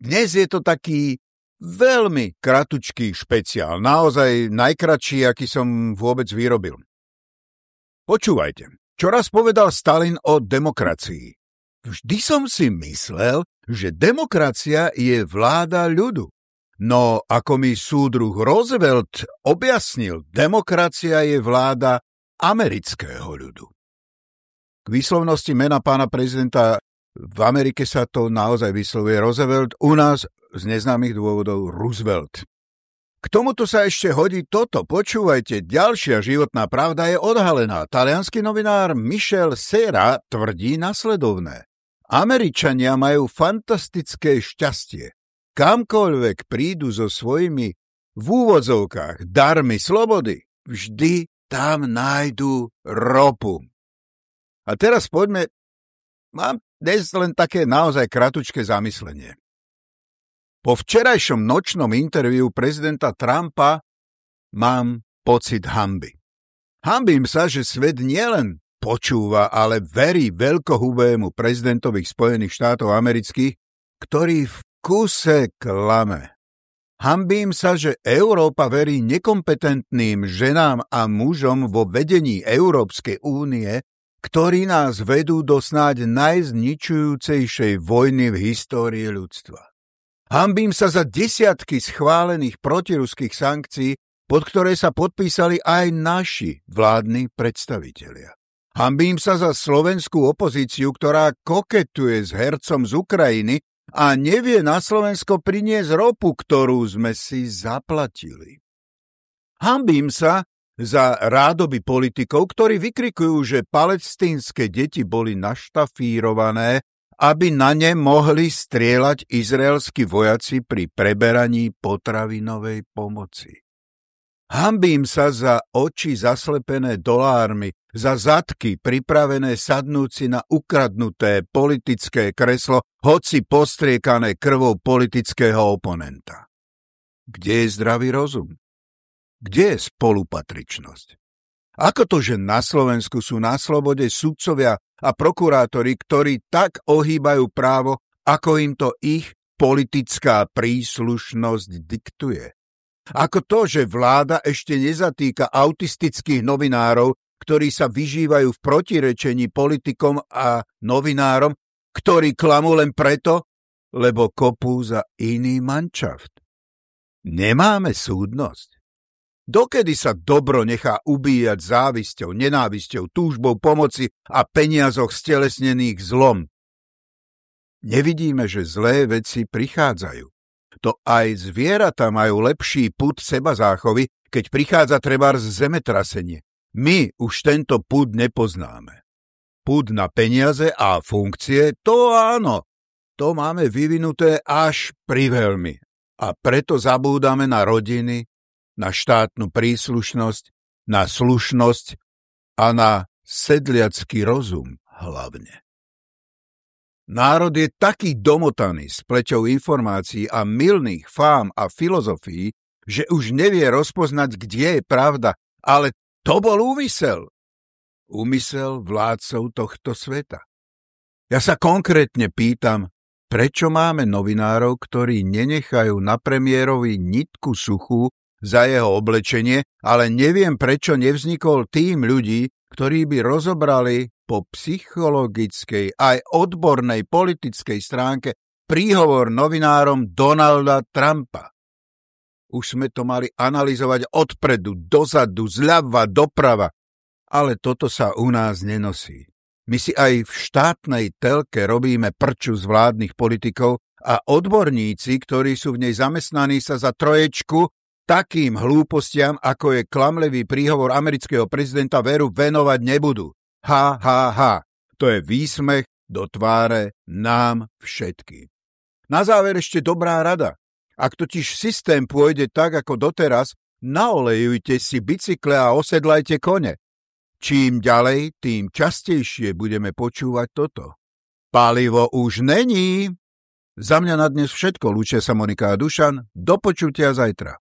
Dnes je to taký veľmi kratučký špeciál, naozaj najkratší, aký som vôbec vyrobil. Počúvajte, čo raz povedal Stalin o demokracii. Vždy som si myslel, že demokracia je vláda ľudu. No ako mi súdruh Roosevelt objasnil, demokracia je vláda amerického ľudu. K výslovnosti mena pána prezidenta v Amerike sa to naozaj vyslovuje Roosevelt, u nás z neznámych dôvodov Roosevelt. K tomuto sa ešte hodí toto. Počúvajte, ďalšia životná pravda je odhalená. Talianský novinár Michel Serra tvrdí nasledovné. Američania majú fantastické šťastie. Kamkoľvek prídu so svojimi v úvodzovkách darmi slobody, vždy tam nájdu ropu. A teraz poďme, mám dnes len také naozaj kratučké zamyslenie. Po včerajšom nočnom interviu prezidenta Trumpa mám pocit hamby. Hambím sa, že svet nielen počúva, ale verí veľkohubému prezidentovi Spojených štátov amerických, ktorý v kuse klame. Hambím sa, že Európa verí nekompetentným ženám a mužom vo vedení Európskej únie, ktorí nás vedú do snáď najzničujúcejšej vojny v histórii ľudstva. Hambím sa za desiatky schválených protiruských sankcií, pod ktoré sa podpísali aj naši vládni predstavitelia. Hambím sa za slovenskú opozíciu, ktorá koketuje s hercom z Ukrajiny a nevie na Slovensko priniesť ropu, ktorú sme si zaplatili. Hambím sa, za rádoby politikov, ktorí vykrikujú, že palestínske deti boli naštafírované, aby na ne mohli strieľať izraelskí vojaci pri preberaní potravinovej pomoci. Hambím sa za oči zaslepené dolármi, za zadky pripravené sadnúci na ukradnuté politické kreslo, hoci postriekané krvou politického oponenta. Kde je zdravý rozum? Kde je spolupatričnosť? Ako to, že na Slovensku sú na slobode sudcovia a prokurátori, ktorí tak ohýbajú právo, ako im to ich politická príslušnosť diktuje? Ako to, že vláda ešte nezatýka autistických novinárov, ktorí sa vyžívajú v protirečení politikom a novinárom, ktorí klamú len preto, lebo kopú za iný manšaft. Nemáme súdnosť. Dokedy sa dobro nechá ubíjať závisťou, nenávisťou, túžbou pomoci a peniazoch stelesnených zlom? Nevidíme, že zlé veci prichádzajú. To aj zvieratá majú lepší put seba záchovy, keď prichádza treba z zemetrasenie. My už tento put nepoznáme. Put na peniaze a funkcie, to áno, to máme vyvinuté až pri veľmi. A preto zabúdame na rodiny, na štátnu príslušnosť, na slušnosť a na sedliacký rozum hlavne. Národ je taký domotaný s pleťou informácií a milných fám a filozofií, že už nevie rozpoznať, kde je pravda, ale to bol úmysel. Úmysel vládcov tohto sveta. Ja sa konkrétne pýtam, prečo máme novinárov, ktorí nenechajú na premiérovi nitku suchú za jeho oblečenie, ale neviem, prečo nevznikol tým ľudí, ktorí by rozobrali po psychologickej aj odbornej politickej stránke príhovor novinárom Donalda Trumpa. Už sme to mali analyzovať odpredu, dozadu, zľava, doprava, ale toto sa u nás nenosí. My si aj v štátnej telke robíme prču z vládnych politikov a odborníci, ktorí sú v nej zamestnaní, sa za troječku takým hlúpostiam, ako je klamlivý príhovor amerického prezidenta veru venovať nebudú. Ha, ha, ha. To je výsmech do tváre nám všetkým. Na záver ešte dobrá rada. Ak totiž systém pôjde tak ako doteraz, naolejujte si bicykle a osedlajte kone. Čím ďalej, tým častejšie budeme počúvať toto. Palivo už není. Za mňa na dnes všetko. Lučia sa Monika a Dušan. Do počutia zajtra.